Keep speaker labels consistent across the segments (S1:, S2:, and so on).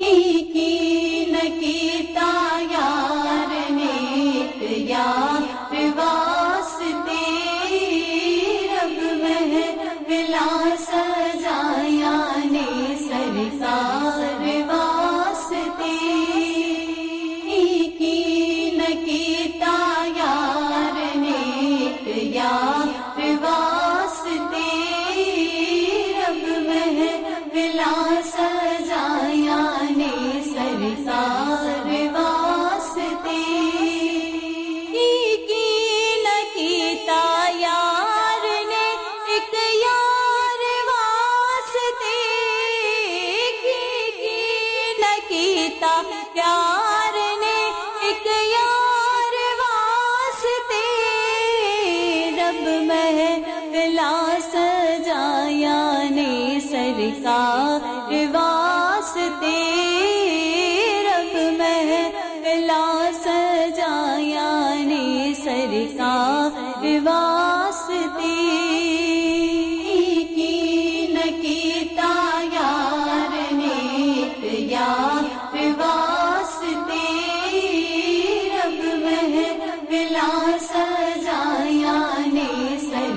S1: 咦。یار نے ایک یار واسطے رب محفلا سجایا نے سرکار واسطے رب محفلا سجایا نے سرکار واسطے کی نکیتا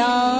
S1: down.